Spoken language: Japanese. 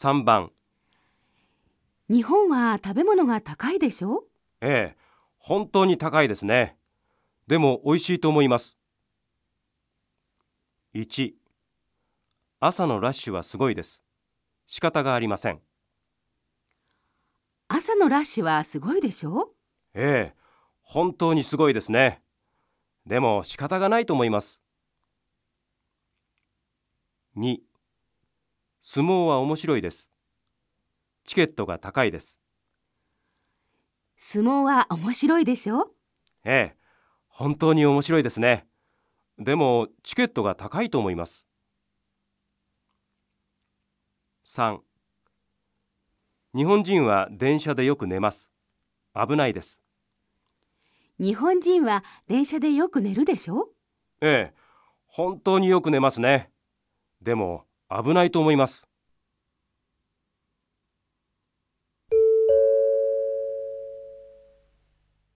3番。日本は食べ物が高いでしょ？ええ本当に高いですね。でも美味しいと思います。1朝のラッシュはすごいです。仕方がありません。朝のラッシュはすごいでしょ？ええ本当にすごいですね。でも仕方がないと思います。2相撲は面白いです。チケットが高いです。相撲は面白いでしょ？ええ本当に面白いですね。でもチケットが高いと思います。3日本人は電車でよく寝ます。危ないです。日本人は電車でよく寝るでしょ？ええ本当によく寝ますね。でも危ないと思います。